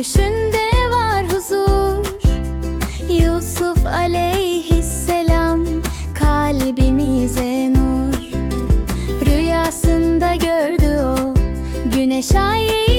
Gülüşünde var huzur. Yusuf aleyhisselam Kalbimize nur. Rüyasında gördü o Güneş ayı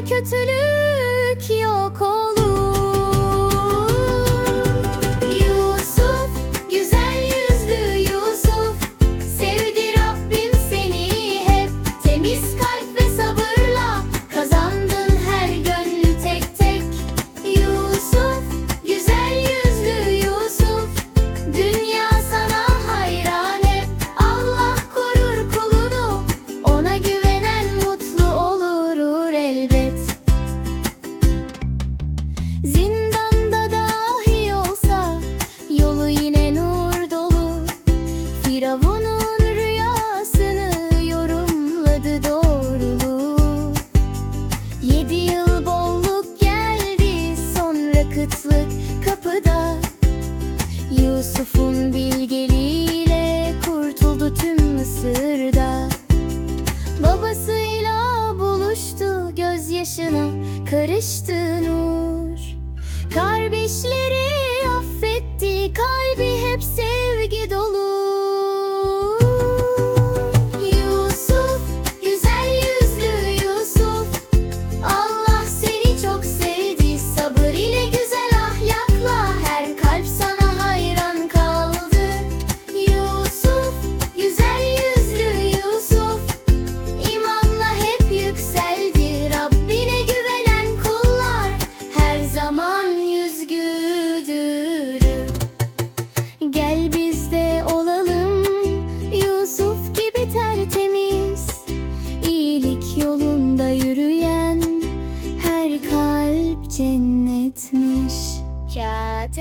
kötülüğü Yusuf'un bilgeliğiyle kurtuldu tüm Mısır'da. Babasıyla buluştu gözyaşına karıştı nur. Kardeşleri etmiş. Kağıt.